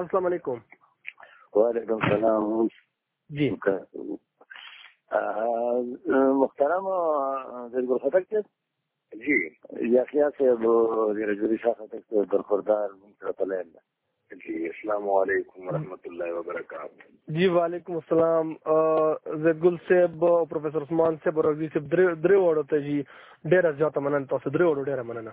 السلام علیکم وعلیکم السلام جی محترم دلګل خټک صاحب جی یحیی صاحب د رجوری شاه خټک صاحب برخوردار مونږ ته لاین جی اسلام علیکم ورحمۃ اللہ وبرکاتہ جی وعلیکم السلام زید ګل صاحب او پروفیسور عثمان صاحب او رضوی صاحب درې وړو ته جی ډیره زیاته مننه تاسو درې وړو ډیره مننه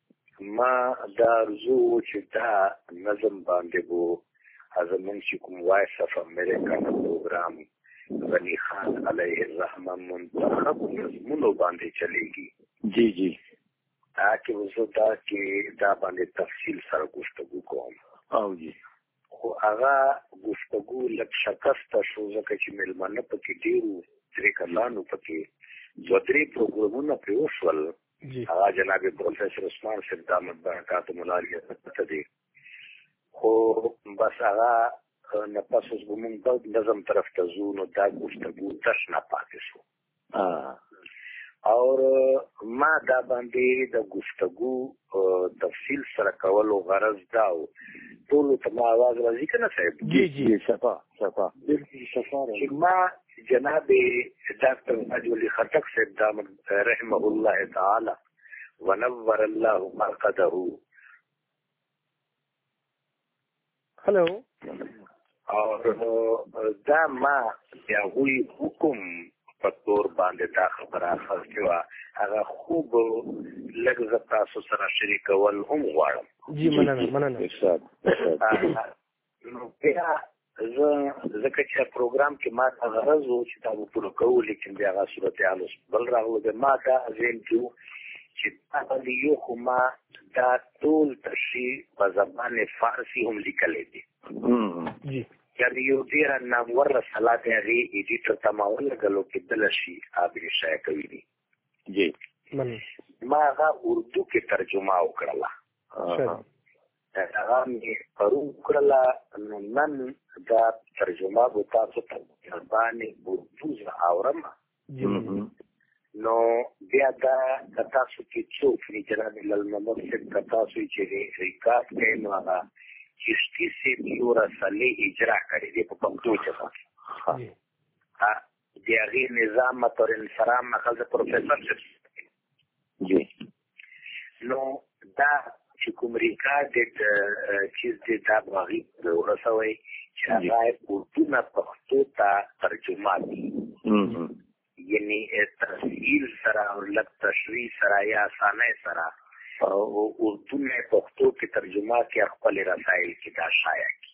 ما دا ارزو چې دا نظم باندې وو زمونږ چې کوم وایس اف امریکا د پروګرام غنی خان علیه الرحمه منتخب نظمونو باندې چلیږي جی جی هغه وزو دا کې دا باندې تفصیل سره گفتگو کوم او جی خو هغه گفتگو لک شکست شو ځکه چې ملمنه پکې ډیرو درې کسانو پکې دوه درې پروګرامونه پرې وشول جی هغه جناب پروفیسور عثمان صاحب د احمد برکات مولاري ته دی خو بس هغه نه پس اوس به مونږ د نظم طرف ته ځو نو دا ګفتګو تش نه پاتې شو او ما دا باندې د گفتگو تفصیل سره کولو غرض دا و ټول ته ما आवाज راځي کنه صاحب جی جی صفا صفا بالکل صفا چې ما جناب ډاکټر اجولی خټک صاحب دامن رحمه الله تعالی ونور الله مرقده هلو او دا ما یا هوی حکم په تور باندې دا خبره اخستې وه هغه خوب لږ زه تاسو سره شریکول هم غواړم جی مننه مننه نو بیا زه ځکه چې پروګرام کې ما ته غرض و چې دا وپوره کوو لیکن بیا هغه صورتحال اوس بل راغلو بیا ما دا ذهن کې و چې دا باندې یو خو ما دا ټول تشریح په زبان فارسي هم لیکلی دی جی یعنې یو ډېره نامور رساله دی هغې ایډیټر ته ما ولګلو کې دله شي عابري شایع کوي دي جی ما هغه اردو کې ترجمه وکړله هغه مې پرون کړله نو نن دا ترجمه به تاسو ته مهربانې بردوز اورم نو بیا دا که تاسو کې څوک وي جناب للممر صاحب که تاسو یې چې ریکارډ کړئ نو هغه چشتي صاحب یو رسالې اجرا کړې دي په پښتو ژبه کې د هغې نظام مطور انسرام مخلص پروفیسور صاحب جی نو دا چې کوم ریکارډ چیز دې دا باغی ورسوي چې هغه اردو نه پښتو ته ترجمه دي یعنی تفصیل سره او لږ تشریح سره یا اسانه سره او اردو نه پښتو کې ترجمه کې خپل رسایل کې دا شایع کی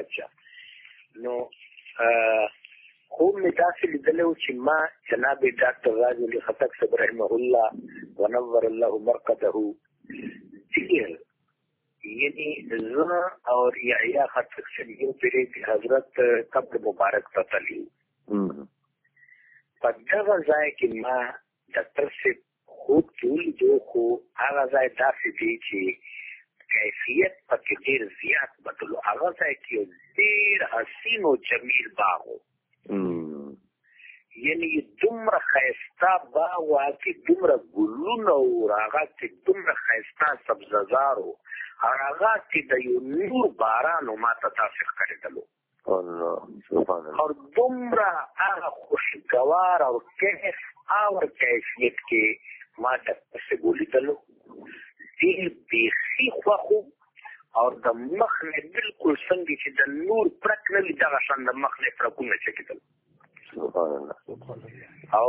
اچھا نو خو مې تاسو لیدلو چې ما جناب ډاکټر راز علي خطک صاحب رحمه الله ونور الله مرقده ذکر یعنی زنا اور یحیی خطک سے یو پیرے کی حضرت قبر مبارک ته تللی په دغه ځای کې ما ډاکټر صاحب خوب چې ولیدو خو هغه ځای داسې دی چې کیفیت پکې ډېر زیات بدل هغه ځای کې یو ډېر حسین او جمیل باغ و یعنی دومره ښایسته باغ و چې دومره ګلونه و هغه کې دومره ښایسته سبززار و هغه کې د یو نور باران ما ته داسې ښکارېدلو او دومره هغه خوشګوار او کیف او کیفیت کې ما ته څه ولیدلو ډېر بیخي خوښ او د مخ نه بالکل څنګه چې د نور پرک نه وي دغه شان د مخ نه پرکونه چکېدل او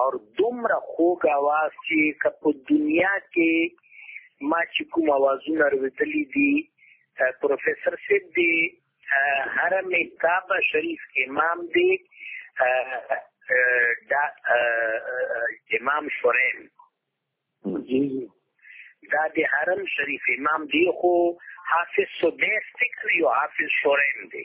او دومره خوږ اواز چې که په دنیا کې ما چې کوم اوازونه اورېدلي دي پروفیسر صاحب دی هر مې کعبه شریف کې امام دی دا امام شورین دا د حرم شریف امام دی خو حافظ سدیس تکری او حافظ شورین دی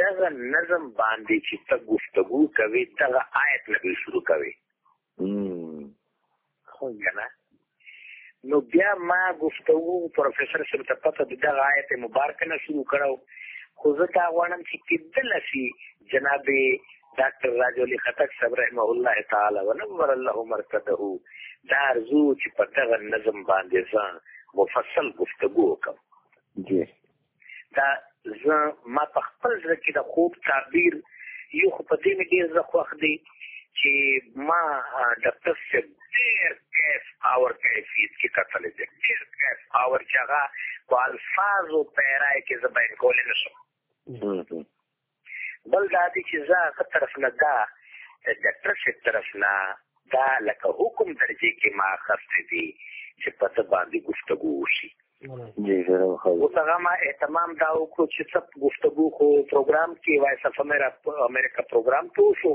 دغه نظم باندې چې ته گفتگو کوي دغه آیت نه شروع کوي خو کنه نو بیا ما گفتگو پروفیسور سره ته پته د دغه آیت مبارک نه شروع کړو خو زه دا غواړم چې کېدل شي جناب ډاکټر راج علي خټک صاحب رحمه الله تعالی ونور الله مرقده دا ارزو چې په دغه نظم باندې ځان مفصل گفتگو وکړم جی دا زه ما په خپل زړه کې د خوب تعبیر یو خو په دې مې ډېر زړه خوښ دی چې ما ډاکټر صاحب ډېر کیف اور کیفیت کې کتلی دی ډېر کیف اور چې هغه په الفاظو پیرای کې زه بیان کولی نه شم بل دا دی چې زه هغه طرف نه دا د ټرشک طرف نه دا لکه حکم درجه کې ما خسته دي چې په څه باندې گفتگو وشي جی سره خو اوس هغه ما اهتمام دا وکړو چې څه گفتگو خو پروګرام کې وایسه فمیرا امریکا پروګرام ته وشو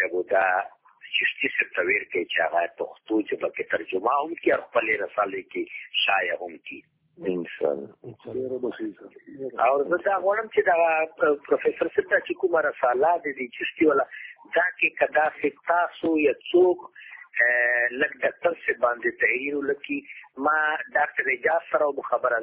دغه دا چشتي سره تویر کوي چې هغه پښتو ژبه کې ترجمه هم کوي او خپل رسالې کې شایع هم کوي انسان او زه دا غواړم چې دا پروفیسور ستا چې کومه رساله د دې چشتي ولا دا کې کدا ستا سو یا څوک لږ ډاکټر سے باندې تحریر لکی ما ډاکټر اجازه سره خبره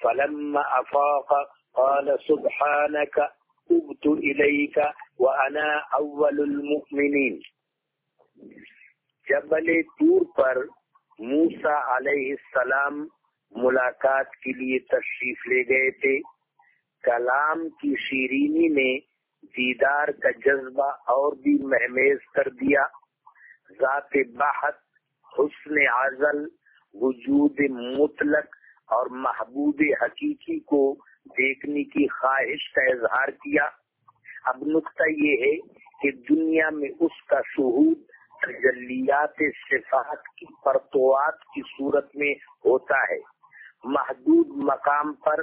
فلما قال سبحانك المؤمنين جبل طور پر موسا علیہ السلام ملاقات کے لیے تشریف لے گئے تھے کلام کی شیرینی نے دیدار کا جذبہ اور بھی مہمیز کر دیا ذات بحت حسن عزل وجود مطلق اور محبوب حقیقی کو دیکھنے کی خواہش کا اظہار کیا اب نقطہ یہ ہے کہ دنیا میں اس کا شہود تجلیات صفات کی پرتوات کی صورت میں ہوتا ہے محدود مقام پر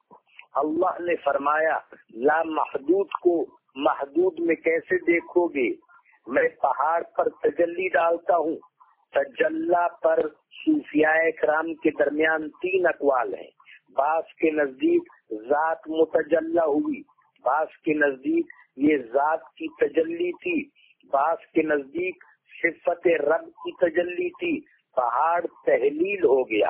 اللہ نے فرمایا لا محدود کو محدود میں کیسے دیکھو گے میں پہاڑ پر تجلی ڈالتا ہوں تجلہ پر صوفیاء کرام کے درمیان تین اقوال ہیں باس کے نزدیک ذات متجلہ ہوئی باس کے نزدیک یہ ذات کی تجلی تھی باس کے نزدیک صفت رب کی تجلی تھی پہاڑ تحلیل ہو گیا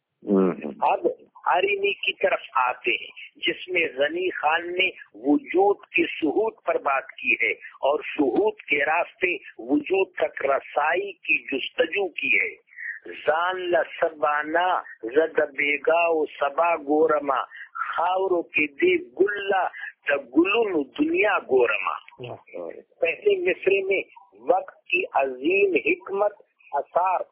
اب آرینی کی طرف آتے ہیں جس میں غنی خان نے وجود کے سہوت پر بات کی ہے اور سہوت کے راستے وجود تک رسائی کی جستجو کی ہے زد سبا خاورو کی دی گلا دنیا گورما پہلے مصرے میں وقت کی عظیم حکمت اثار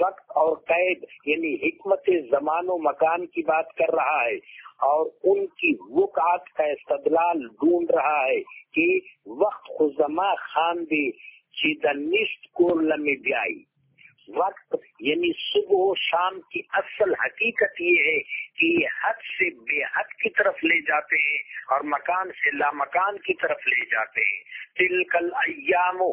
وقت اور قید یعنی حکمت زمان و مکان کی بات کر رہا ہے اور ان کی وقعات کا استدلال ڈھونڈ رہا ہے کہ وقت خزما خان بھی کو لمبی بیائی وقت یعنی صبح و شام کی اصل حقیقت یہ ہے کہ یہ حد سے بے حد کی طرف لے جاتے ہیں اور مکان سے لا مکان کی طرف لے جاتے ہیں تلکل ایام و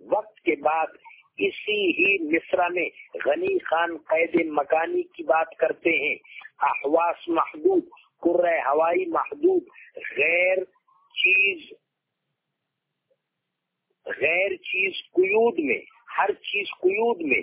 وقت کے بعد اسی ہی مصرہ میں غنی خان قید مکانی کی بات کرتے ہیں احواس محدود قرہ ہوائی محدود غیر چیز غیر چیز قیود میں ہر چیز قیود میں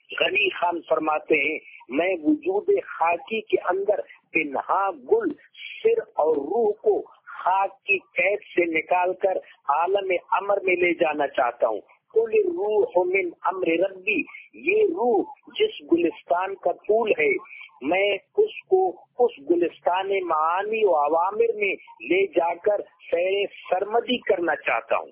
غنی خان فرماتے ہیں میں وجود خاکی کے اندر پنہا گل سر اور روح کو خاک کی قید سے نکال کر عالم امر میں لے جانا چاہتا ہوں کل روح من امر ربی یہ روح جس گلستان کا پھول ہے میں اس کو اس گلستان معانی و عوامر میں لے جا کر سیر سرمدی کرنا چاہتا ہوں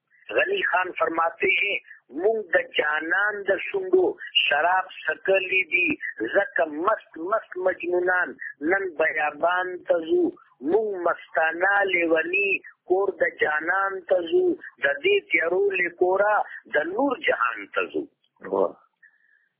غني خان فرماتے هې مونږ د جانان د شونډو شراب څکلي دي ځکه مست مست مجنونان نن بیابان ته ځو مونږ مستانه لیوني کور د جانان ته ځو د دې تیارو له کوره د نور جهان ته ځو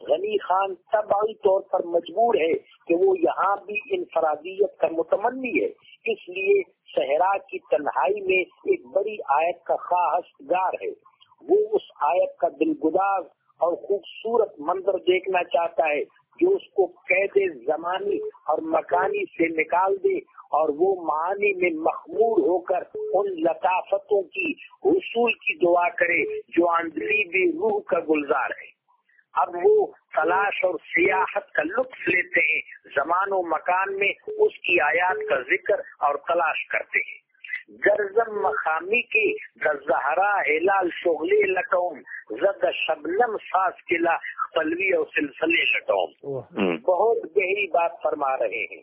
غنی خان طبعی طور پر مجبور ہے کہ وہ یہاں بھی انفرادیت کا متمنی ہے اس لیے صحرا کی تنہائی میں ایک بڑی آیت کا خواہش گار ہے وہ اس آیت کا دل گداز اور خوبصورت منظر دیکھنا چاہتا ہے جو اس کو قید زمانی اور مکانی سے نکال دے اور وہ معنی میں مخمور ہو کر ان لطافتوں کی حصول کی دعا کرے جو آندھی بھی روح کا گلزار ہے اب وہ تلاش اور سیاحت کا لطف لیتے ہیں زمان و مکان میں اس کی آیات کا ذکر اور تلاش کرتے ہیں گرزم کی شغلی لٹوم زد شبنم ساس قلعہ پلوی اور سلسلے لٹوم بہت گہری بات فرما رہے ہیں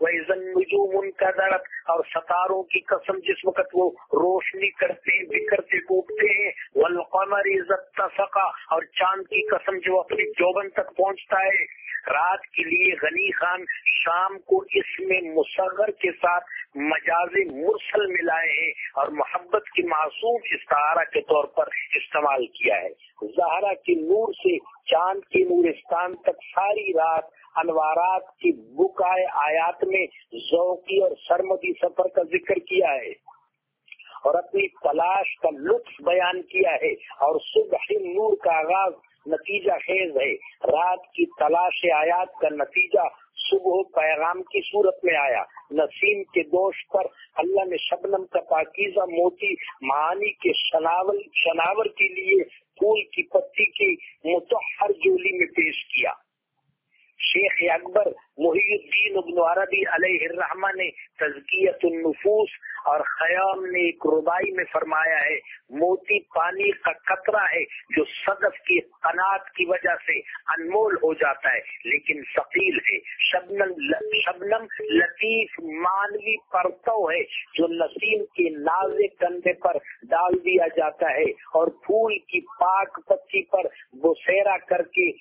وإذا النجوم انكدرت اور ستاروں کی قسم جس وقت وہ روشنی کرتے ہیں بکھرتے ٹوٹتے ہیں والقمر اذا اتسق اور چاند کی قسم جو اپنی جوبن تک پہنچتا ہے رات کے لیے غنی خان شام کو اس میں مصغر کے ساتھ مجاز مرسل ملائے ہیں اور محبت کی معصوم استعارہ کے طور پر استعمال کیا ہے زہرا کے نور سے چاند کے نورستان تک ساری رات انوارات کی بکائے آیات میں ذوقی اور سرمدی سفر کا ذکر کیا ہے اور اپنی تلاش کا لطف بیان کیا ہے اور صبح نور کا آغاز نتیجہ خیز ہے رات کی تلاش آیات کا نتیجہ صبح پیغام کی صورت میں آیا نسیم کے دوش پر اللہ نے شبنم کا پاکیزہ موتی معانی کے شناور شناور کے لیے پھول کی پتی کی متحر جولی میں پیش کیا شیخ اکبر محی الدین ابن عربی علیہ الرحمہ نے تزکیت النفوس اور خیام نے ایک ربائی میں فرمایا ہے موتی پانی کا کترہ ہے جو صدف کی قناعت کی وجہ سے انمول ہو جاتا ہے لیکن ہے شبنم لطیف مانوی پرتو ہے جو نسیم کے نازے کندھے پر ڈال دیا جاتا ہے اور پھول کی پاک پتی پر بسیرا کر کے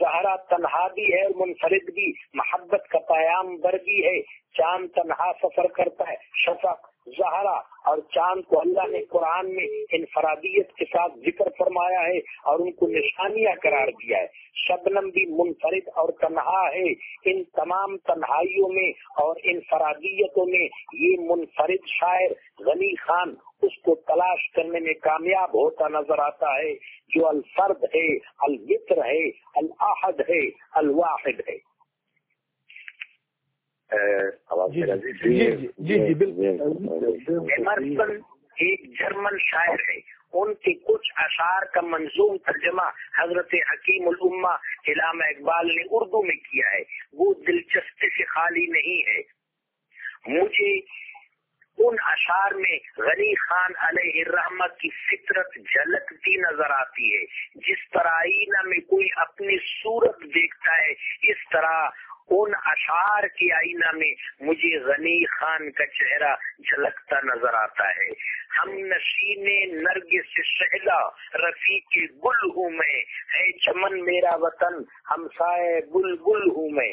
زهرا تنها بي هي منفرد بي محبت کا پیام بر بي هي چاند تنها سفر کرتا هي شفق زهرا او چاند کو الله نے قرآن میں انفرادیت کے ساتھ ذکر فرمایا ہے اور ان کو نشانیاں قرار دیا ہے شبنم بھی منفرد اور تنہا ہے ان تمام تنہائیوں میں اور انفرادیتوں میں یہ منفرد شاعر غنی خان اس کو تلاش کرنے میں کامیاب ہوتا نظر آتا ہے جو الفرد ہے الفطر ہے الاحد ہے الواحد ہے جی جی, جی،, جی،, جی، بالکل ایک جرمن شاعر ہے ان کے کچھ اشعار کا منظوم ترجمہ حضرت حکیم الامہ علامہ اقبال نے اردو میں کیا ہے وہ دلچسپی سے خالی نہیں ہے مجھے ان اشعار میں غنی خان علیہ کی فطرت جھلکتی نظر آتی ہے جس طرح آئینہ میں کوئی اپنی صورت دیکھتا ہے اس طرح ان اشار کی آئینہ میں مجھے غنی خان کا چہرہ جھلکتا نظر آتا ہے ہم نشین رسی کے گل ہوں میں چمن میرا وطن ہم سائے بل بل ہوں میں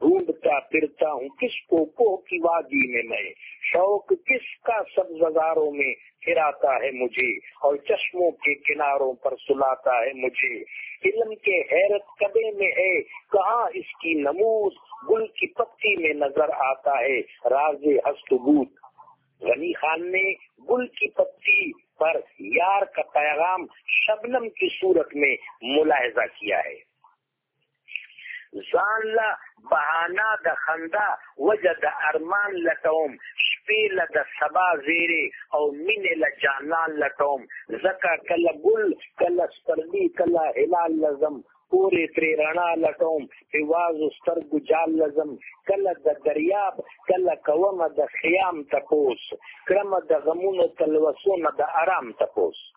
ڈھونڈتا پھرتا ہوں کس کو کو کی وادی میں میں شوق کس کا سب زاروں میں پھراتا ہے مجھے اور چشموں کے کناروں پر سلاتا ہے مجھے علم کے حیرت کبھی میں ہے کہاں اس کی نموز گل کی پتی میں نظر آتا ہے راز ہست غنی خان نے گل کی پتی پر یار کا پیغام شبنم کی صورت میں ملاحظہ کیا ہے ځان له بهانه د خندا وجه د ارمان لټوم شپې له د سبا زیرې او مینې له جانان لټوم ځکه کله ګل کله سپرلی کله هلال لزم پورې ترې رڼا لټوم پیوازو سترګو جال لزم کله د دریاب کله کومه د خیام تپوس کړمه د غمونو تلوسونه د آرام تپوس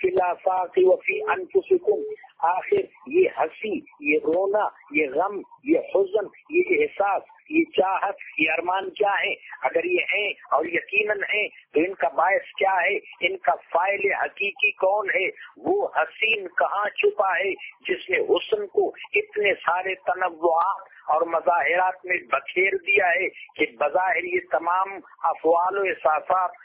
فی الافاق وفی انفسکم آخر یہ ہنسی یہ رونا یہ غم یہ حزن یہ احساس یہ چاہت یہ ارمان کیا ہے اگر یہ ہیں اور یقیناً ہیں تو ان کا باعث کیا ہے ان کا فائل حقیقی کون ہے وہ حسین کہاں چھپا ہے جس نے حسن کو اتنے سارے تنوعات اور مظاہرات میں بکھیر دیا ہے کہ بظاہر یہ تمام افوال و احساسات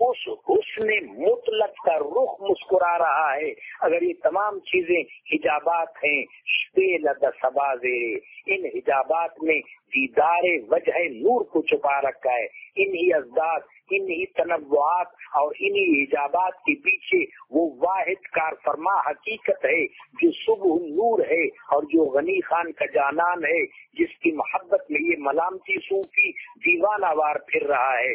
اس حسن مطلق کا رخ مسکرا رہا ہے اگر یہ تمام چیزیں حجابات ہیں ان حجابات میں دیدار وجہ نور کو چھپا رکھا ہے انہی ازداد انہی تنوعات اور انہی ایجابات کے پیچھے وہ واحد کار فرما حقیقت ہے جو صبح نور ہے اور جو غنی خان کا جانان ہے جس کی محبت میں یہ ملامتی صوفی دیوانہ وار پھر رہا ہے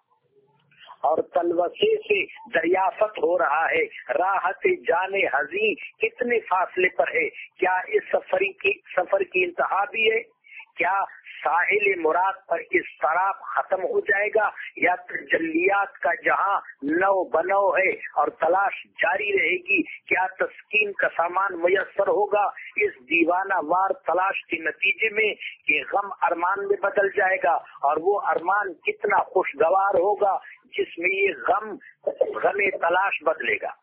اور تلوسے سے دریافت ہو رہا ہے راحت جان کتنے فاصلے پر ہے کیا اس سفری سفر کی انتہا بھی ہے کیا ساحل مراد پر اس طرح ختم ہو جائے گا یا تجلیات کا جہاں نو بنو ہے اور تلاش جاری رہے گی کیا تسکین کا سامان میسر ہوگا اس دیوانہ وار تلاش کے نتیجے میں کہ غم ارمان میں بدل جائے گا اور وہ ارمان کتنا خوشگوار ہوگا جس میں یہ غم غم تلاش بدلے گا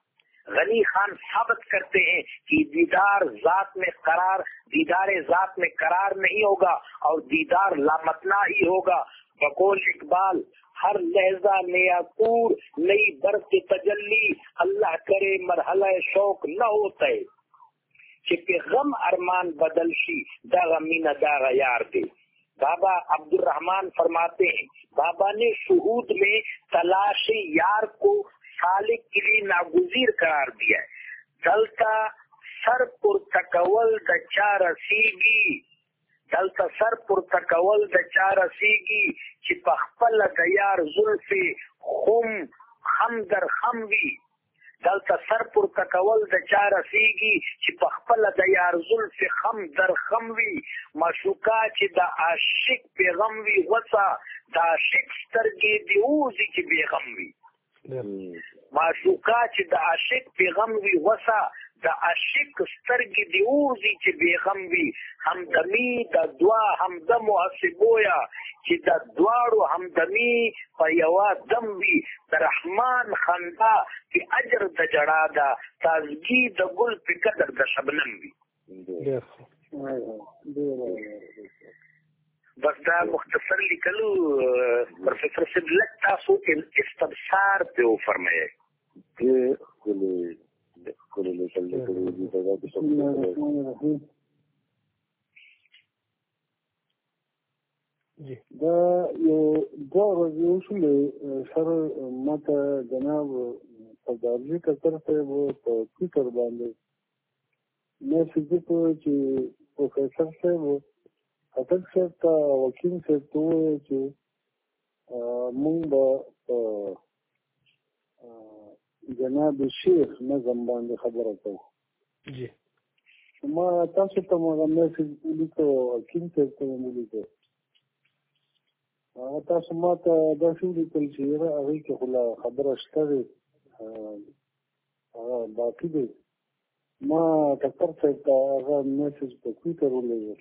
غنی خان ثابت کرتے ہیں کہ دیدار ذات میں قرار دیدار ذات میں قرار نہیں ہوگا اور دیدار لامتنا ہی ہوگا بکول اقبال ہر لہجہ نیا پور نئی برت تجلی اللہ کرے مرحلہ شوق نہ ہوتا ہے چې په غم ارمان بدل شي دغه مینه دغه یار دی بابا عبدالرحمن فرماتے ہیں بابا نے شہود میں تلاش یار کو سالک کے لیے ناگزیر قرار دیا ہے دلتا سر پر تکول د چا رسیږي دلته سر پر تکول د چا رسیږي چې په خپل د یار زلفې خوم خم در خم وي دلته سر پورته کول د چا رسیږي چې په خپل د یار زلف خم در خم وي مشوکا چې د عاشق پیغام وي غوسه د عاشق سترګې دی اوزي چې بیغم وي مشوکا چې د عاشق پیغام وي غوسه د عاشق سترګې دې اوزي چې بېغم وي همدمي د دوا همدم او هسې بویا چې د دواړو همدمي په یوه دم وي د رحمان خندا چې اجر د جړا ده تازګي د ګل په قدر د شبنم وي بس دا مختصر لیکلو پروفیسور صدلک تاسو استبصار په فرمایي ډېر ښکلې ښکلې لیکل دې کړي دي دا د څه جی دا یو دوه ورځې وشولې سر ماته جناب سردارجي کتر صاحب په ټویټر باندې مې سجده کوي چې پروفیسور صاحب خټک صاحب ته وکیل صاحب ته وویل چې مونږ به جناب شیخ نظم باندې خبره کوو جی ما تاسو ته مغه میسج ولیکو کیم ته ته ولیکو هغه تاسو ما ته دا شو لیکل چې هغه کې خلا خبره شته ده باقي دی ما ډاکټر صاحب ته هغه میسج په کویټر ولېږه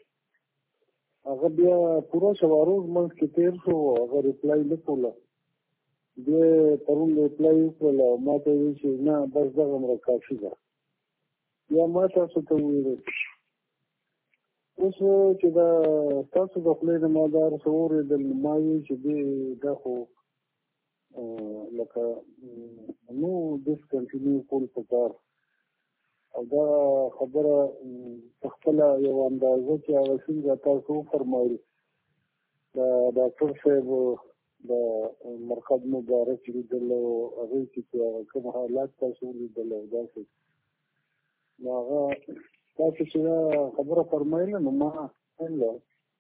هغه بیا پوره شوارو منځ کې تیر شو هغه ریپلای نه کوله بیا پرون ریپلای وکړله ما ته ویل چې نه بس دغه مره کافي ده بیا ما تاسو ته وویل اوس چې دا تاسو د خپل نه مادار سور دل ما وی چې دا خو لکه نو دیس کنټینیو کول پکار او دا خبره خپل یو اندازه چې هغه څنګه تاسو فرمایل دا ډاکټر صاحب د مرقد مبارک لیدل او هغه چې کوم حالات تاسو لیدل او دا څه نو هغه تاسو چې خبره فرمایله نو ما څنګه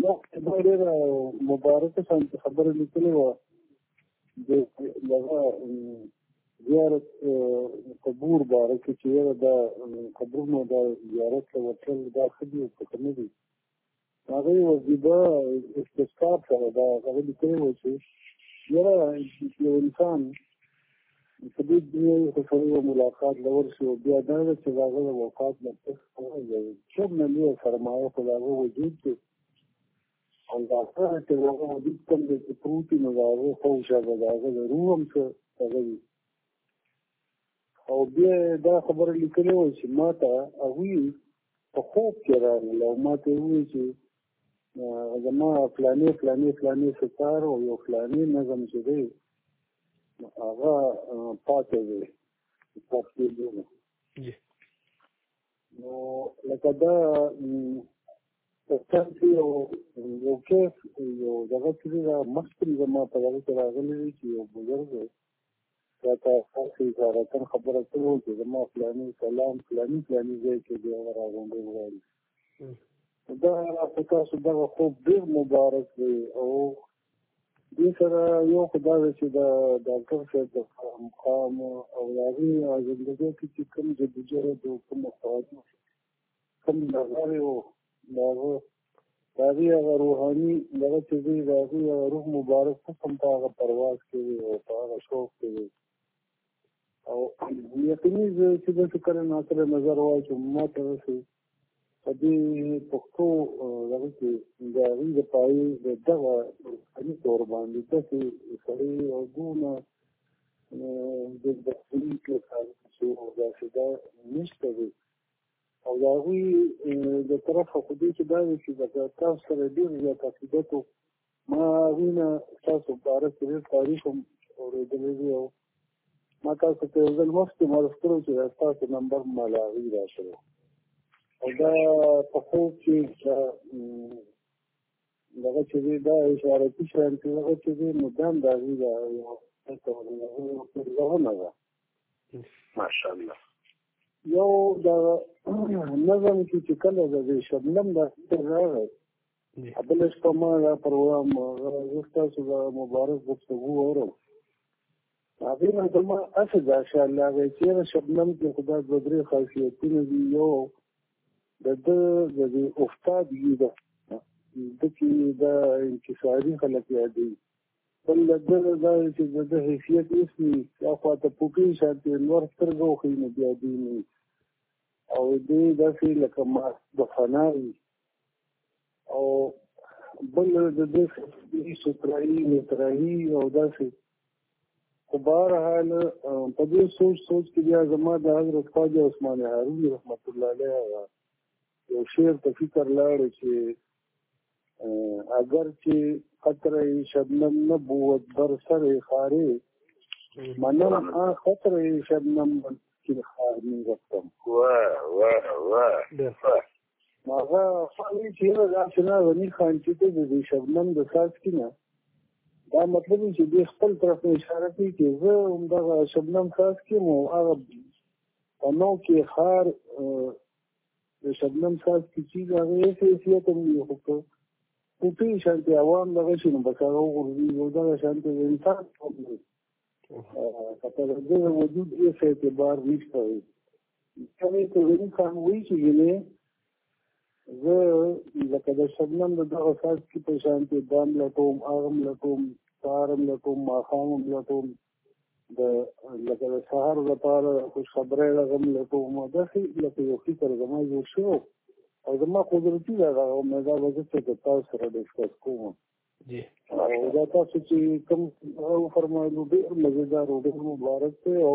نو دا ډېر مبارک سم خبره لیکلې و د لغه زیارت قبور باره کې چې یو دا قبرونو دا زیارت ته ورتل دا خدي او څه نه دي هغه وظیفه استثقاف سره دا هغه لیکلې و چې یو انسان په دې دنیا یې خو سره یو ملاقات له ورسي او بیا دا ده چې د هغه د وفات نه پس یو څومره لویه سرمایه خو د هغه وجود کې او د هغه چې د هغه وجود کوم دی چې پروت وي نو د هغه فوج هغه د هغه د روح هم څه هغه وي او بیا دا خبره لیکلې وه چې ما ته هغوی په خوب کې راغله او ما ته وویل چې زما فلاني فلاني فلاني ستار او یو فلاني نظم چې دی هغه پاتې دی پاتې دی نو لکه دا تاسو چې یو یو کیس یو دغه چې دا مخکې زما په دغه کې راغلی چې یو بزرګ دا تاسو وزارتن خبره کوي چې زما فلاني کلام فلاني فلاني ځای کې دی هغه راغونډې وړي دا په تاسو دغه خوب ډېر مبارک دی او دې سره یو خدا دی چې د ډاکټر صاحب د مقام او د هغې زندګۍ کې چې کوم جدوجهد او کوم خوراکونه کوم نظر یو داغه داغه هغه روحاني دغه چې دی داغه هغه روح مبارک څه کوم په هغه پرواز کې دی او په هغه شوق کې دی او یقیني زه چې د شکر نه سره نظر وای چې ما ته رسي په دې پښتو دغه کې د غي د پای د دغه اني تور باندې ته چې سړی او ګونه د بخښنې کې کار چې دا څه دا نشته او د هغوی د طرفه خو دې چې دا وي چې د تاسو سره ډېر زیات عقیدت و ما هغوی نه ستاسو په اړه کې ډېر تاریخ هم اورېدلی دی او ما تاسو ته یو ځل مخکې معرف کړو چې دا ستاسو نمبر ما له هغوی راشوی او دا په خوب کې دغه چې دی دا اشارتي شیان چې هغه چې دی نو دا هم د هغوی دا یو څه ورنغونه ده ماشاءالله یو د نظم کې چې کله د شبنم د راغی بل شپه ما دا پروګرام زستا سو مبارک گفتگو اورم هغه نه کوم اسه دا شاء الله وی چې شبنم کې خدا د درې خاصیتونه دی یو د د د استاد یی ده د کې د انکساری خلک یادې خپل له دغه ځایه چې د ده حیثیت هېڅ نه وي دا خوا ته پوکۍ شاتې لمر سترګه وښیي نو بیا دوی نه او دوی داسې لکه ماس د فنا وي او بل د دې سوترایي مترایي او داسې خو بهرحال په دې سوچ سوچ کې بیا زما د حضرت خواجه عثمان هارون رحمت الله علیه یو شعر ته فکر لاړ چې اگر چې قطره شبنم نبوت بر سر خارې منم آ قطره شبنم بر سر خارې رفتم واه واه واه هغه خپلې چې دا څنګه غني خان چې ته د شبنم د ساز کې نه دا مطلب چې د خپل طرف نه اشاره کوي چې زه هم دا شبنم ساز کې مو هغه په نو کې خار د شبنم ساز کې چې هغه یې حیثیت هم یو خو کوټي شانتي عوام دغه شي نو بس هغه غوړي یو دغه شانتي انسان کوي کته د وجود یې څه اعتبار نشته وي کله ته ویني کان وی چې ګلې زه لکه د شبنم د دغه ساز کې په شانتي دام لټوم اغم لټوم سارم لټوم ماخام لټوم د لکه د سهار لپاره خوشخبری راغم لکه ما داسې لکه یو فکر زما جوړ شو او زما قدرتي ده هغه مې دا وځه چې تاسو سره ډسکس کوم جی او دا تاسو چې کوم فرمایلو ډېر مزیدار او ډېر مبارک دی او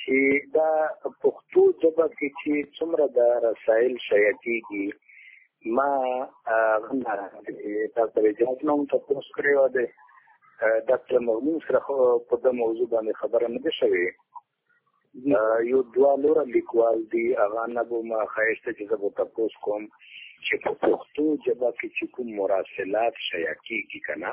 چې دا پښتو ژبه کې چې څومره د رسایل شایع کېږي ما ډاکټر اجازه نوم ته پوس کړی و دی ډاکټر مغمون سره په د موضوع باندې خبره نه ده شوې یو دوا لور لیکوال دی هغه نه به ما خواهش ته چې زه به تپوس کوم چې په پښتو ژبه کې چې کوم مراسلات شایع کېږي که نه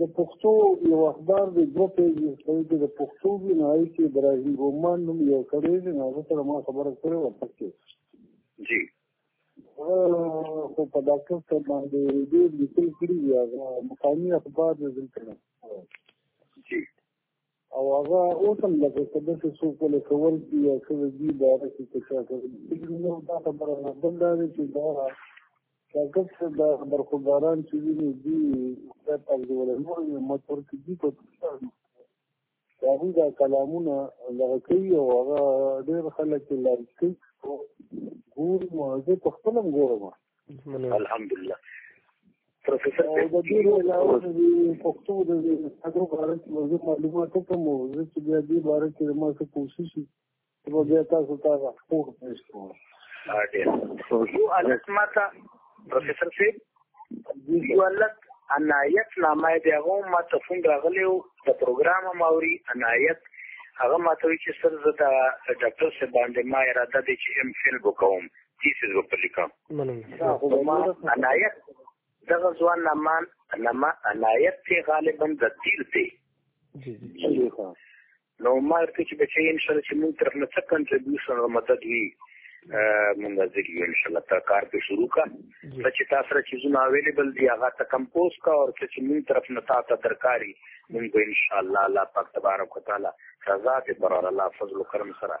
د پښتو یو اخبار دی دوه پیجې سړی چې د پښتو وي نو هغې کې ابراهیم رومان نوم یو سړی دی نو هغه سره ما خبره کړې وه پکې جی خو په ډاکټر صاحب باندې ډېر لیکل کړي دي هغه مقامي اخبار دی دلته جی او هغه اوس هم لکه څه داسې څوک ولې کول کي او څه د دوی باره کښې څه شی کوي نو دا خبره نه بل دا دی چې دا شرکت څه دا برخورداران چې دي نو دوی خدای پاک دې ولې نور نعمت ورکړي دوی په د هغوی دا کلامونه دغه کوي او هغه ډېر خلک یې لایک کوي ګورم زه په خپله هم ګورم الحمدلله پروفیسور او د دې علاوه د پښتو د هغو باره کې موضوع معلومات کوم زه چې بیا دې باره کې ما څه کوشش وکړم چې بیا تاسو ته راپو پېښ کوم یو الک ماته پروفیسور صاحب یو الک عنایت نامه دی هغه ما ته فون راغلی او د پروګرام ماوري عنایت هغه ما ته چې سر زه د ډاکټر سره باندې ما اراده دي چې ام فیل وکوم تیسیز به په لیکم مننه عنایت دغه ځوان نامان نما عنایت کې غالبا د تیر دی جی جی نو ما ورته چې بچي ان شاء الله چې موږ طرف نه څه کنټریبیوشن او مدد وي موږ ځګي ان شاء الله تا کار به شروع کا چې تاسو سره چې زونه اویلیبل دی هغه ته کمپوز کا او چې موږ طرف نه تا ته درکاري موږ ان شاء الله الله پاک تبارک وتعالى رضا دې برار الله فضل کرم سره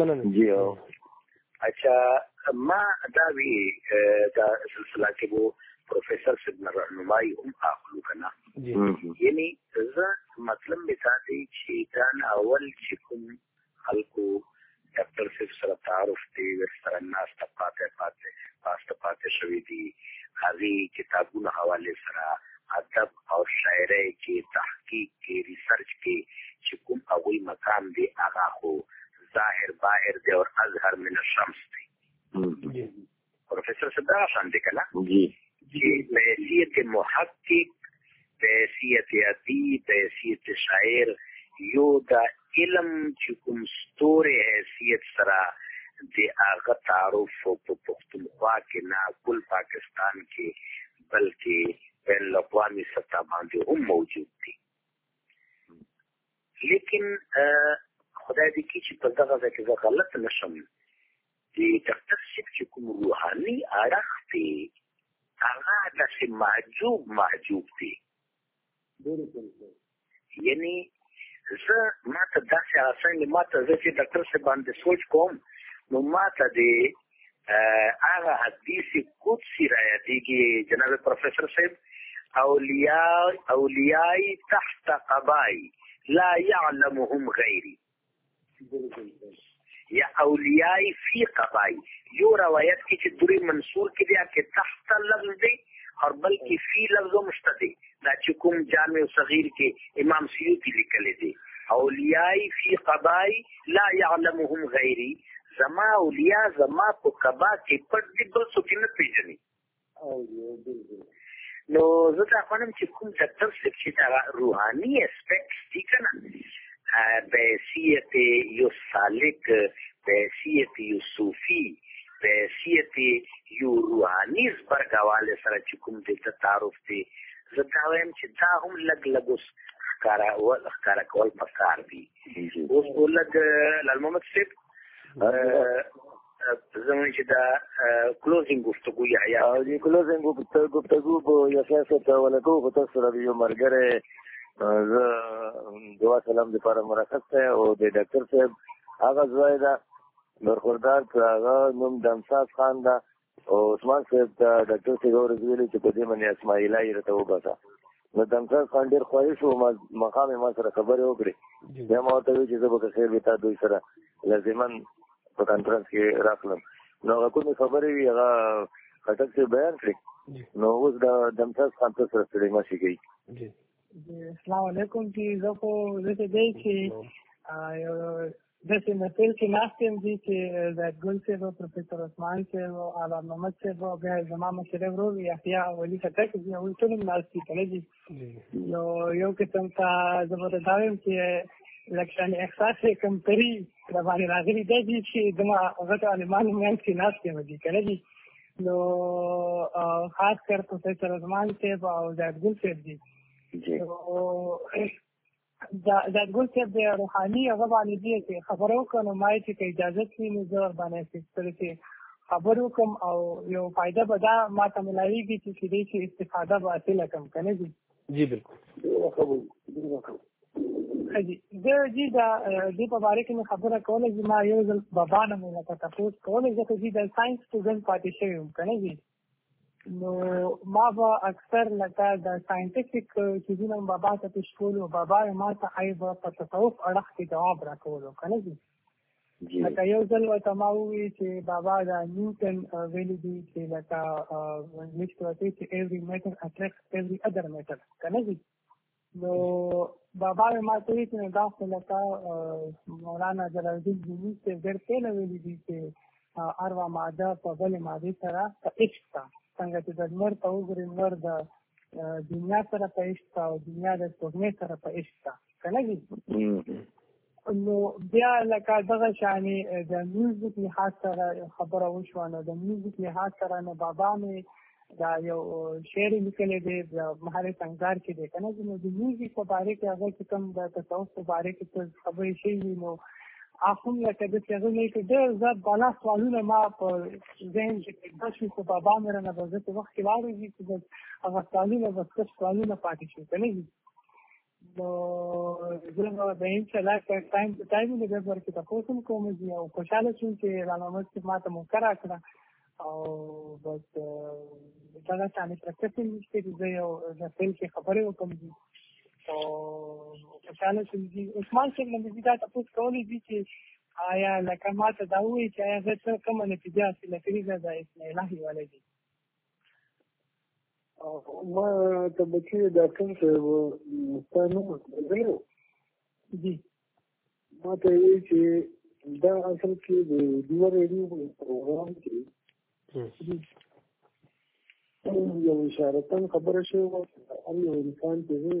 مننه جی او اچھا ما دا وی دا سلسله کې وو پروفیسور صاحب نه راهنمایي هم اخلو کنه یعنی زه مطلب می دا دی چې دا اول چې کوم خلکو ډاکټر صاحب سره تعارف دی ورسره ناس ته پاتې پاتې پاسته پاتې شوې دي هغه کتابونه حواله سره ادب او شاعرۍ کې تحقیق کې ریسرچ کې چې کوم هغوی مقام دی هغه خو ظاهر باهر دی او اظهر من الشمس دی پروفیسور صدرا شان دی کنه جی جی حیثیت محقق په حیثیت ادیب په حیثیت شاعر یو د علم چې کوم ستوري حیثیت سره د هغه تعارف په پښتونخوا کې نه کل پاکستان کې بلکې بین الاقوامي سطح باندې هم موجود دي لیکن خدای دې کړي چې په دغه ځای کې زه غلط نه شم د ډاکټر صاحب چې کوم روحاني اړخ دی هغه داسې معجوب معجوب دی یعنی زه ما ته داسې آسان ما ته زه چې ډاکټر صاحب باندې سوچ کوم نو ما ته د هغه حدیث قدسی را یادېږي جناب پروفیسور صاحب اولیاء اولیاء تحت قبای لا يعلمهم غیری یا اولیاء فی قبای یو روایت کې چې دوی منصور کې بیا کې تحت لفظ دی او بلکې فی لفظ مشته دی دا چې کوم جامع صغیر کې امام سیوطی لیکل دی اولیاء فی قبای لا يعلمهم غیری زما اولیاء زما په قبا کې پټ دي بل څوک نه پیژني نو زه دا غواړم چې کوم دفتر صاحب چې دا روحاني اسپیکټس دي که نه به حیثیت یو سالک به حیثیت یو صوفي به حیثیت یو روحاني زبرګواله سره چې کوم دې ته تعارف دی زه دا وایم چې دا هم لږ لږ اوس ښکاره ښکاره کول پکار دي اوس لږ لال محمد صاحب زموږ چې دا کلوزینګ گفتگو یا یا او دې کلوزینګ گفتگو په یو څه څه ولکو په تاسو سره یو مرګره زه دوا سلام د لپاره مرخص ته او د ډاکټر صاحب هغه ځای دا برخوردار هغه نوم دمساس خان دا او عثمان صاحب ته ډاکټر صاحب ورزویل چې په دې باندې اسماعیلای رته وباسه نو دمسر خان ډیر خواهش و ما مقام ما سره خبرې وکړې بیا ما ورته وی چې زه به که خیر به تا دوی سره لازمن په کانفرنس کې راخلم نو هغه کومې خبرې وي هغه خټک چې بیان کړې نو اوس د دمسر خان ته سره سړی ماشي کوي السلام علیکم جی زه خو زه دې چې داسې مې تېل کې ناست یم دي چې زید ګل صاحب او پروفیسور عثمان صاحب او اعلی محمد صاحب او بیا زما مشره ورور یحیی او ولي خټک دي هغوی ټول هم ناست دي کړی دي نو یو قسم ته زه به دا وایم چې لکشان احساس یې کم کړي د باندې راغلي دی دي چې زما غټ عالمان مېن کې ناست یم دي کړی دي نو خاص کر پروفیسور عثمان صاحب او زید ګل صاحب دي دا دګل صاحب د روحاني هغه باندې دی چې خبرو وکړو نو ما چې اجازه شي نو زه باندې سیستل کې خبرو کوم او یو فائدہ به دا ما ته ملایږي چې دې شي استفاده به حاصل کم کنه جی جی بالکل جی زه جی دا د په اړه کې خبره کوله چې ما یو ځل بابا نه مې لکه تاسو کوله چې دا ساينس سټوډنټ پاتې شوم کنه جی نو ما به اکثر لکه د ساينټیفیک چیزونه هم بابا ته پیش کولو بابا یې ما ته هغه به په تصوف اړخ کې جواب راکولو که نه ځي لکه یو ځل ورته ما وویل چې بابا دا نیوټن ویلي دي چې لکه انګلیس کې ورته چې ایوری میټر اټریکټ ایوری ادر میټر که نه ځي نو بابا مې ما ته وویل چې دا خو لکه مولانا جلال الدین رومي صاحب ډېر پهله ویلي دي چې اروا ماده په بلې مادې سره په عشق ده څنګه چې د لمر ته وګورې لمر د دنیا سره په عشق ده او دنیا د سپوږمۍ سره په عشق ده که نه وي نو بیا لکه دغه شانې د میوزیک لحاظ سره خبره وشوه نو د میوزیک لحاظ سره نو بابا مې دا یو شعر لیکلی دی د محل سنګدار کې دی که نه نو د میوزیک په باره کې هغه چې کوم د تصوف په باره کې څه خبرې شوي وي نو اخون لکه داسې هغه نه کې ډېر زیات بالا سوالونه ما په ذهن کې پیدا شو خو بابا مې رانه به زه په وخت کې واورېږي چې هغه سوالونه به څه سوالونه پاتې شي که نه زه د هیڅ لا ټایم ته ټایم د دې ورکې تاسو کوم کوم دی او خوشاله شوم چې رانامه چې ماته مو کرا کړه او بس دا نه څه نه پرکټین چې زه یو د فیل کې خبرې وکم دي او خوشاله شوم چې عثمان څنګه مې دا تاسو کولې دي چې آیا لکه ماته دا وایي چې آیا زه څه کوم نتیجه حاصله کړې ده د اسلامي ولې دي ما ته به چې ډاکټر صاحب ستا نوم ورکړی و جي ما ته یې چې دا اصل کې د دوه ریډیو په پروګرام کې یو اشارتن خبره شوې وه هر یو انسان چې دی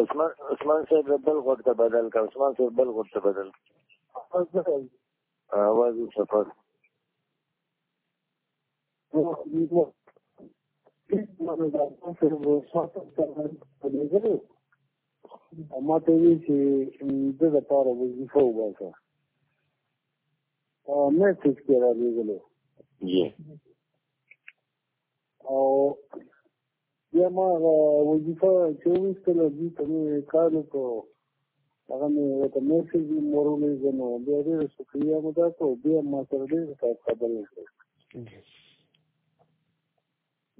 عثمان عثمان صاحب بل غوږ ته بدل کا عثمان صاحب بل غوږ ته بدل اواز یې صفر ما ته وی چې د لپاره وظیفه وباسه مې څه کړه لګلو او بیا ما هغه وظیفه چې وویستله دوی ته مې کار وکړو هغه مې ورته میسج هم ورولېږه نو بیا ډېره شکریه مو دا کړو بیا ما سره ډېر صاحب خبرې وکړې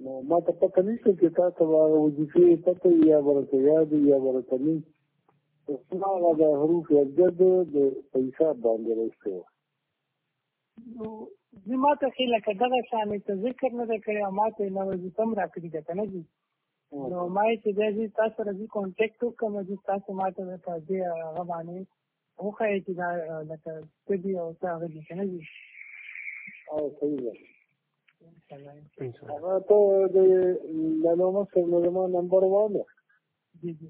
نو ما ته پته نشته چې تا ته به هغه وظیفې پته وي یا به راته یاد وي یا به راته نه وي زما هغه د حروف یزګر دی د په حساب باندې راشته نو زه ما ته خې لکه دغه شانې ته ذکر نه ده کړی او ما ته یې نه وظیفه هم راکړي ده که نه ځي نو ما یې چې بیا زه تاسو سره زه کانټیکټ وکړم زه تاسو ما ته ورته دې هغه باندې وښایې چې دا لکه څه دي او څه هغه دي که نه دي او صحیح ده هغه ته د لالومه سره زما نمبر واله جی جی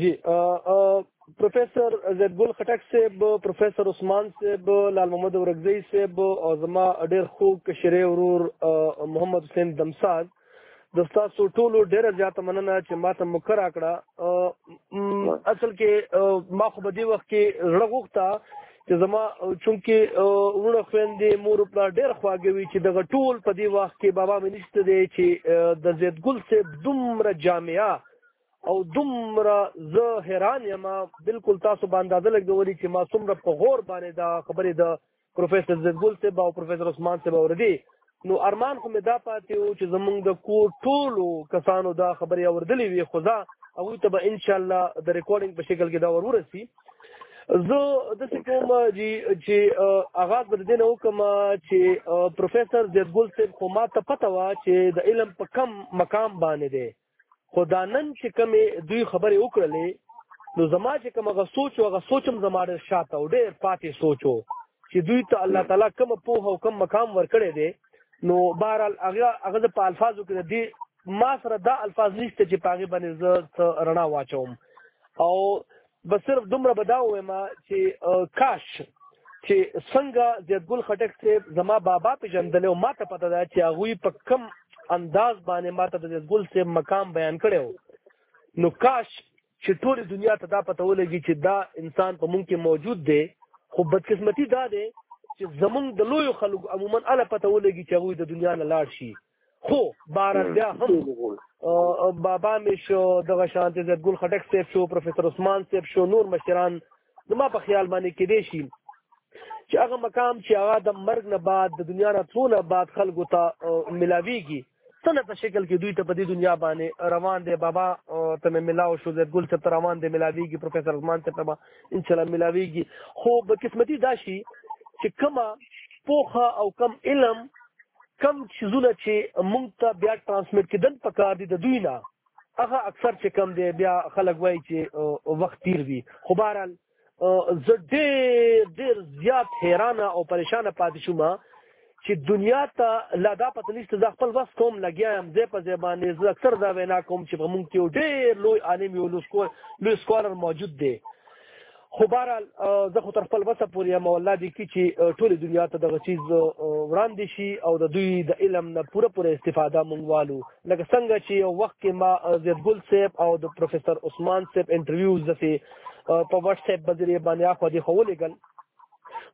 جی پروفیسور زید ګل خټک صاحب پروفیسور عثمان صاحب لال محمد ورغزی صاحب او زما ډیر خو کشری ورور محمد حسین دمساز د تاسو ټولو ډیره زیاته مننه چې ما ته مکر کړه اصل کې ما خو بدی وخت کې زړه غوښته چې زما چونکی ورونه خويندې مور په ډیر خواږه وی چې دغه ټول په دی وخت کې بابا منشته دی چې د زید ګل صاحب دومره جامعه او دومره زه حیران یم بالکل تاسو باندې اندازه لګولې چې ما څومره په غور باندې دا خبرې د پروفیسور زګل صاحب او پروفیسور عثمان صاحب اوردي نو ارمان خو مې دا پاتې و چې زمونږ د کور ټولو کسانو دا خبرې اوردلې وي خو دا هغه ته به ان شاء الله د ریکارډینګ په شکل کې دا ورورسي زه د څه کوم چې اغاز بر دین وکم چې پروفیسور زیدګل صاحب خو ما ته پته و چې د علم په کم مقام باندې دی خو دا نن چې کومې دوی خبرې وکړلې نو زما چې کوم هغه سوچ او هغه سوچم زما ډېر شاته او ډېر پاتې سوچو چې دوی ته الله تعالی کوم په او کوم مقام ورکړي دي نو بهرال هغه هغه په الفاظو کې دي ما سره دا الفاظ نشته چې پاغي باندې زه رڼا واچوم او بس صرف دومره به دا ووایم چې کاش چې څنګه زید ګل خټک صاحب زما بابا پیژندل او ماته پته ده چې هغه په کم انداز باندې ماته د زید ګل صاحب مقام بیان کړو نو کاش چې ټول دنیا ته دا پته ولګي چې دا انسان په مونږ کې موجود دی خو بدقسمتي دا ده چې زمونږ د لوی خلکو عموما اله پته ولګي چې هغه د دنیا نه لاړ شي خو باران بیا هم بابا می شو دغه شانت زید ګل خټک صاحب شو پروفیسور عثمان صاحب شو نور مشران زما په خیال باندې کې دی شي چې هغه مقام چې هغه د مرګ نه بعد د دنیا نه څونه بعد خلکو ته ملاویږي څنګه په شکل کې دوی ته په دې دنیا باندې روان دي بابا ته مې ملاو شو زید ګل ته روان دي ملاویږي پروفیسور عثمان ته به ان شاء الله ملاویږي خو به قسمتي دا شي چې کما پوخه او کم علم کم چیزونه چې مونږ ته بیا ترانسمیټ کېدل پکار دي د دوی نه هغه اکثر چې کم دی بیا خلک وایي چې وخت تیر وي خو بهرحال زه ډېر ډېر زیات حیرانه او پریشانه پاتې شوم چې دنیا ته لا دا پته نشته زه خپل وس کوم لګیا یم زه په زبانه زه اکثر دا وینا کوم چې په مونږ کې ډېر لوی عالم یو لوی سکولر موجود دی خو بهرحال زه خو تر خپل وسه پورې یم او الله دې کړي چې ټول دنیا ته دغه چیز وړاندې شي او د دوی د علم نه پوره پوره استفاده مونږ والو لکه څنګه چې یو وخت کې ما زید ګل صاحب او د پروفیسور عثمان صاحب انټرویوز دسه په واتس اپ بدرې باندې اخو دي خو لګل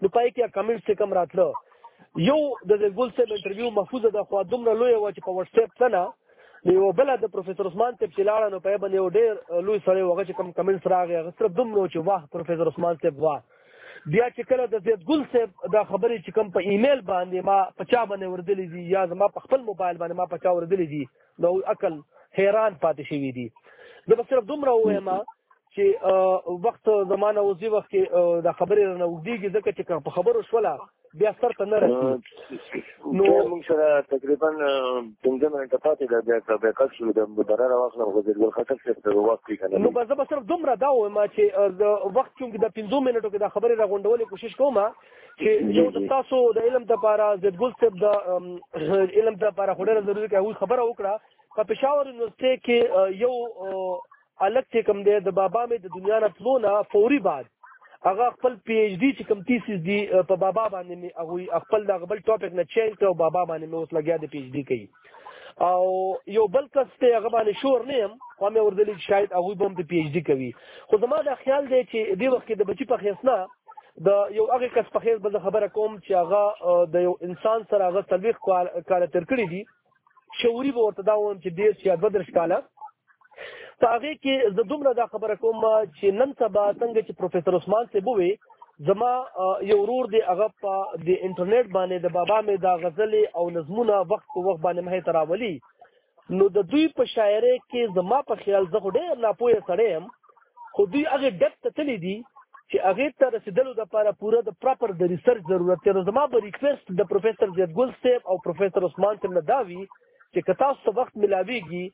نو پای کې کمنټ څه کم راتلو یو د زید ګل صاحب انټرویو محفوظه ده خو دومره لوی و چې په واتس اپ نه نو یو بل د پروفیسور عثمان صاحب چې لاړه نو په یې باندې یو ډېر لوی سړی و هغه چې کوم کمنټس راغی هغه صرف دومره و چې واه پروفیسور عثمان صاحب واه بیا چې کله د زید ګل صاحب دا خبرې چې کوم په ایمیل باندې ما په چا باندې وردلې دي یا زما په خپل موبایل باندې ما په چا وردلې دي نو عقل حیران پاتې شوي دي زه به صرف دومره ووایم چې وخت زمانه اوسې وخت کې د خبرې رنه وګديږي ځکه چې په خبرو شولا بیا سر ته نه رسي نو موږ سره تقریبا څنګه منټه پاتې ده بیا څه بیا کښ شو د برار واخلم غو د ګل خطر څخه د وخت کې کنه نو بس زه صرف دومره دا وایم چې د وخت چونګ د 15 منټو کې د خبرې راغونډولې کوشش کوم چې یو د تاسو د علم لپاره د ګل صاحب د علم لپاره خوري ضروري کوي خبره وکړه په پېښور یونیورسيټي کې یو الک چې کوم دی د بابا مې د دنیا نه تلو نه فوري بعد هغه خپل پی ایچ ډی چې کوم تیسیس دی په بابا باندې مې هغه خپل د خپل ټاپک نه چینج کړو بابا باندې مې اوس لګیا د پی ایچ ډی کوي او یو بل کس ته هغه باندې شور نه يم خو مې وردلی شاید هغه به هم د پی ایچ ډی کوي خو زما دا خیال دی چې د وخت کې د بچی په خیسنه د یو هغه کس په خیر به خبره کوم چې هغه د یو انسان سره هغه تلويخ کال تر کړی دي شعوري به ورته دا وایم چې ډېر سیاد بدرش کاله په هغه کې زه دومره دا خبره کوم چې نن سبا څنګه چې پروفیسور عثمان صاحب وی زما یو ورور دی هغه په د انټرنیټ باندې د بابا مې دا غزلې او نظمونه وخت په وخت باندې مه تراولي نو د دوی په شاعرۍ کې زما په خیال زه ډېر ناپوهه سړی یم خو دوی هغه ډک ته تللی دي چې هغه ته رسیدلو د لپاره پوره د پراپر د ریسرچ ضرورت دی نو زما به ریکوست د پروفیسور زید ګل صاحب او پروفیسور عثمان صاحب نه دا وي چې که تاسو ته وخت ملاویږي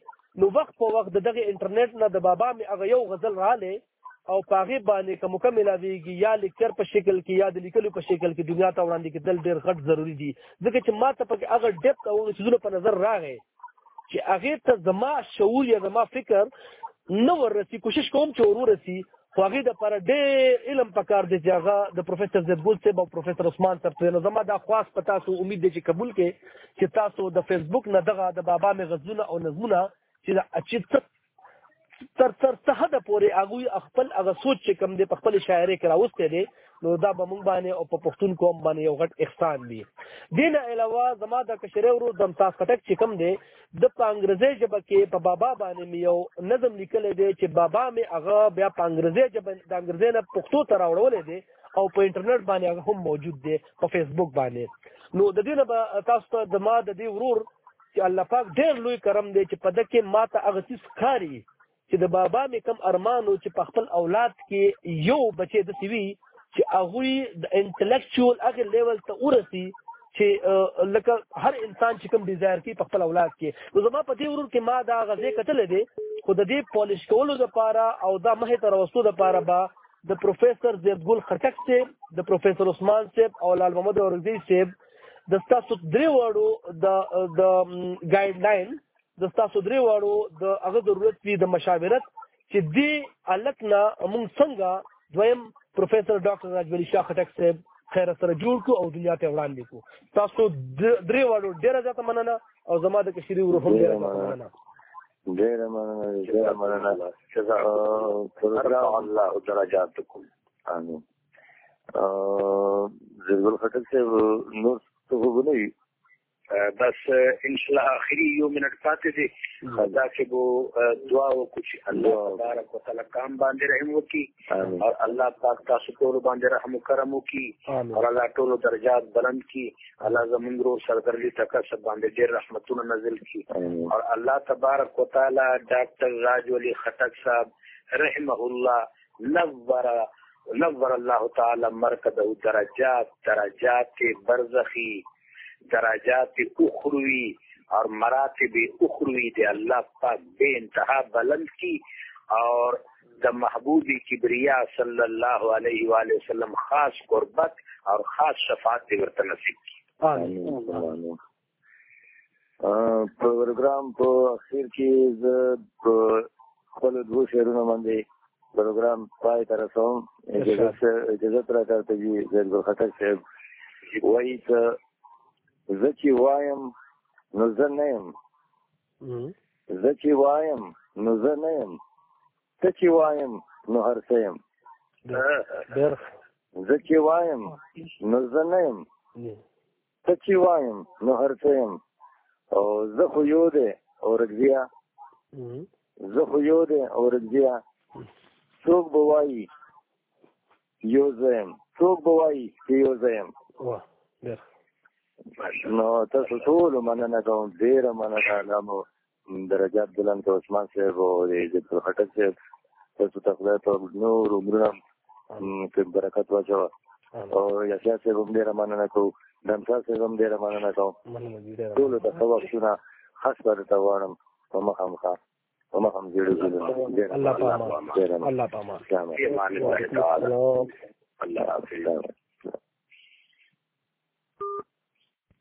نو وخت په وخت د دغه انټرنیټ نه د بابا مې هغه یو غزل رااله او پاغه باندې کوم کوم ملاویږي یا لیکچر په شکل کې یا د لیکلو په شکل کې دنیا ته وړاندې کېدل ډېر غټ ضروری دي ځکه چې ماته پکې هغه ډیپت او څه په نظر راغی چې هغه ته زما شعور یا زما فکر نه ورسي کوشش کوم چې ورورسي خو هغه د پر ډېر علم پکار دی چې هغه د پروفیسور زیدګل صاحب او پروفیسور عثمان صاحب ته زما دا خواص په تاسو امید دی چې قبول کړي چې تاسو د فیسبوک نه دغه د بابا مې غزونه او نظمونه چې د اچیت تر تر ته د پورې هغه خپل هغه سوچ چې کم دی په خپل شاعري کې راوستي دي نو دا به مونږ باندې او په پښتون قوم باندې یو غټ احسان دی دین علاوه زما د کشره ورو دم تاسو کټک چې کم دی د پنګرزي ژبه کې په بابا باندې مې یو نظم لیکل دی چې بابا مې هغه بیا پنګرزي ژبه د انګرزي نه پښتو ته راوړول دی او په انټرنیټ باندې هغه هم موجود دی په فیسبوک باندې نو د دې نه تاسو ته د ما د دې ورور چې الله پاک ډېر لوی کرم دی چې په دکې ماته هغه څه ښکاری چې د بابا مې کم ارمانو چې په خپل اولاد کې یو بچی د سوي چې هغه د انټلیکچوال هغه لیول ته ورسی چې لکه هر انسان چې کوم ډیزایر کوي په خپل اولاد کې نو زما په دې ورور کې ما دا غزه کتل دي خو د دې پالیش کولو لپاره او دا مه تر وسو لپاره با د پروفیسور زیدګل خټک صاحب د پروفیسور عثمان صاحب او لال محمد اورزی صاحب د تاسو درې وړو د د ګایډ لاین د تاسو درې وړو د هغه ضرورت دی د مشاورت چې دی الک نه موږ څنګه دویم پروفیسور ډاکټر راجولی شاه خټک صاحب خیر سره جوړ کو او دنیا ته وړاندې کو تاسو درې وړو ډیره زیاته مننه او زما د کشری ورو هم ډیره مننه ډیره مننه ډیره مننه جزاک الله درجاتکم امين زلزل خټک صاحب نور څه وګورئ بس ان شاء الله اخري یو منټ پاتې دی دا چې بو دعا وکړو چې الله تبارک وتعالى کام باندې رحم وکړي او الله پاک تاسو ټول باندې رحم کرم وکړي او الله ټول درجات بلند کړي الله زمونږ ورو سردردي تکا سب باندې ډېر رحمتونه نازل کړي او الله تبارک وتعالى ډاکټر راج علي خټک صاحب رحمه الله نور نور الله تعالی مرکز او درجات درجات برزخی درجات اخروی اور مراتب اخروی دے اللہ پاک بے انتہا بلند کی اور دا محبوب کبریا صلی اللہ علیہ وآلہ وسلم خاص قربت اور خاص شفاعت دے ورطا نصیب کی آمین پروګرام په اخر کې زه په خپل دوه شعرونو باندې پروګرام پای ته رسوم اجازه اجازه تر راکړه چې زید الخطر صاحب وایي چې زه چې وایم نو زه نه یم زه چې وایم نو زه نه یم ته چې وایم نو هر څه یم زه چې وایم نو زه نه یم ته چې وایم نو هر څه یم او زه خو یو دی اورګزیا زه خو یو دی اورګزیا څوک به وایي یو زه یم څوک به وایي چې یو زه یم نو تاسو ټول مننه کوم ډیره مننه علامه د رجاب دلان ته عثمان صاحب او د عزت الخټک صاحب تاسو ته خدای په نور عمرونه کې برکت واچوه او یحیی صاحب هم ډېره مننه کوو دمسا صاحب هم ډېره مننه کوم ټولو ته ښه وختونه ښه شپه درته غواړم په مخه مخه په مخه مو ډېرې ګلونه الله پاما الله پاما الله حافظ